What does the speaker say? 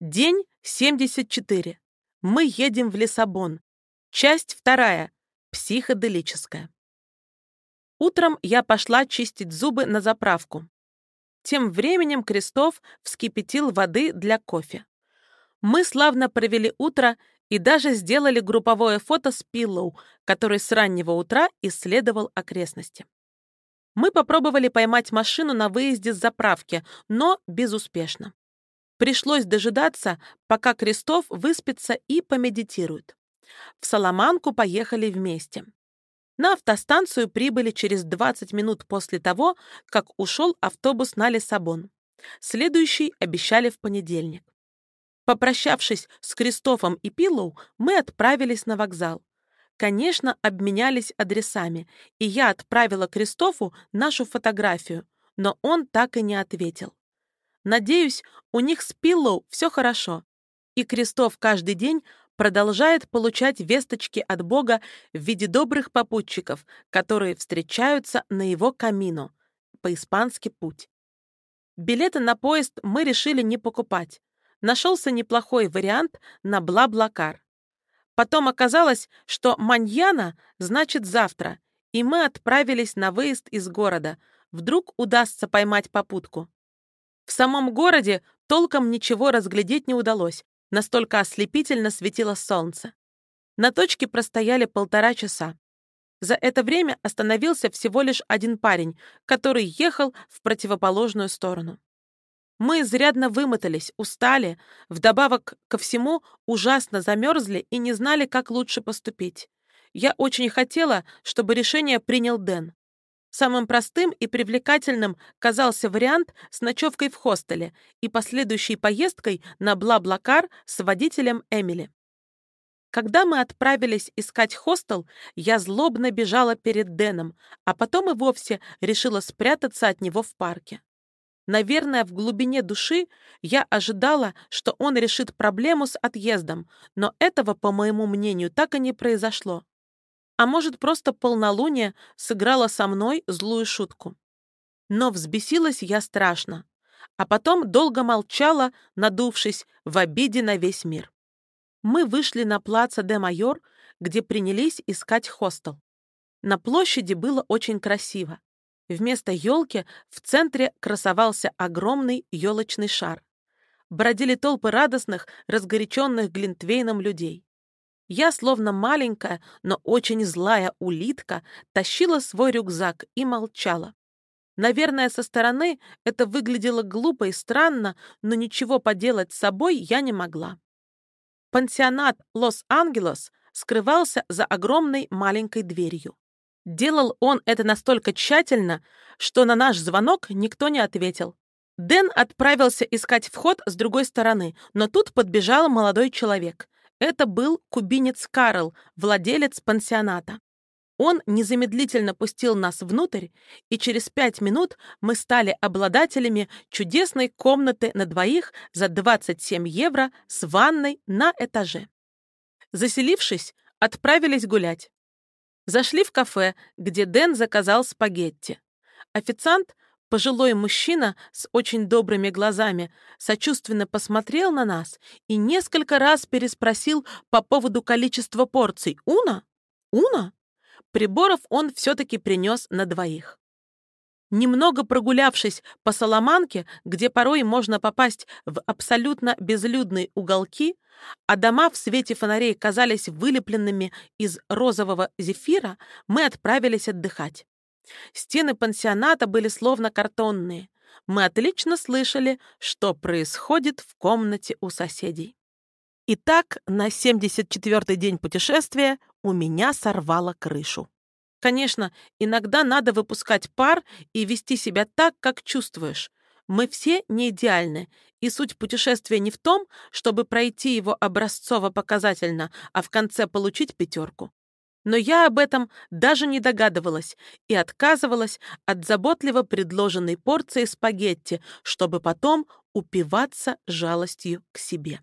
День 74. Мы едем в Лиссабон. Часть вторая. Психоделическая. Утром я пошла чистить зубы на заправку. Тем временем Крестов вскипятил воды для кофе. Мы славно провели утро и даже сделали групповое фото с Пиллоу, который с раннего утра исследовал окрестности. Мы попробовали поймать машину на выезде с заправки, но безуспешно. Пришлось дожидаться, пока Крестов выспится и помедитирует. В Соломанку поехали вместе. На автостанцию прибыли через 20 минут после того, как ушел автобус на Лиссабон. Следующий обещали в понедельник. Попрощавшись с Кристофом и Пиллоу, мы отправились на вокзал. Конечно, обменялись адресами, и я отправила Кристофу нашу фотографию, но он так и не ответил. Надеюсь, у них с Пиллоу все хорошо. И Крестов каждый день продолжает получать весточки от Бога в виде добрых попутчиков, которые встречаются на его камино, по-испански путь. Билеты на поезд мы решили не покупать. Нашелся неплохой вариант на Бла-Блакар. Потом оказалось, что «маньяна» значит «завтра», и мы отправились на выезд из города. Вдруг удастся поймать попутку. В самом городе толком ничего разглядеть не удалось, настолько ослепительно светило солнце. На точке простояли полтора часа. За это время остановился всего лишь один парень, который ехал в противоположную сторону. Мы изрядно вымотались, устали, вдобавок ко всему ужасно замерзли и не знали, как лучше поступить. Я очень хотела, чтобы решение принял Дэн. Самым простым и привлекательным казался вариант с ночевкой в хостеле и последующей поездкой на Бла-Блакар с водителем Эмили. Когда мы отправились искать хостел, я злобно бежала перед Дэном, а потом и вовсе решила спрятаться от него в парке. Наверное, в глубине души я ожидала, что он решит проблему с отъездом, но этого, по моему мнению, так и не произошло. А может, просто полнолуние сыграло со мной злую шутку. Но взбесилась я страшно, а потом долго молчала, надувшись в обиде на весь мир. Мы вышли на плаца де Майор, где принялись искать хостел. На площади было очень красиво. Вместо елки в центре красовался огромный елочный шар. Бродили толпы радостных, разгоряченных глинтвейном людей. Я, словно маленькая, но очень злая улитка, тащила свой рюкзак и молчала. Наверное, со стороны это выглядело глупо и странно, но ничего поделать с собой я не могла. Пансионат Лос-Ангелос скрывался за огромной маленькой дверью. Делал он это настолько тщательно, что на наш звонок никто не ответил. Дэн отправился искать вход с другой стороны, но тут подбежал молодой человек. Это был кубинец Карл, владелец пансионата. Он незамедлительно пустил нас внутрь, и через пять минут мы стали обладателями чудесной комнаты на двоих за 27 евро с ванной на этаже. Заселившись, отправились гулять. Зашли в кафе, где Дэн заказал спагетти. Официант Пожилой мужчина с очень добрыми глазами сочувственно посмотрел на нас и несколько раз переспросил по поводу количества порций. «Уна? Уна?» Приборов он все-таки принес на двоих. Немного прогулявшись по Соломанке, где порой можно попасть в абсолютно безлюдные уголки, а дома в свете фонарей казались вылепленными из розового зефира, мы отправились отдыхать. Стены пансионата были словно картонные. Мы отлично слышали, что происходит в комнате у соседей. Итак, на 74-й день путешествия у меня сорвало крышу. Конечно, иногда надо выпускать пар и вести себя так, как чувствуешь. Мы все не идеальны, и суть путешествия не в том, чтобы пройти его образцово-показательно, а в конце получить пятерку. Но я об этом даже не догадывалась и отказывалась от заботливо предложенной порции спагетти, чтобы потом упиваться жалостью к себе.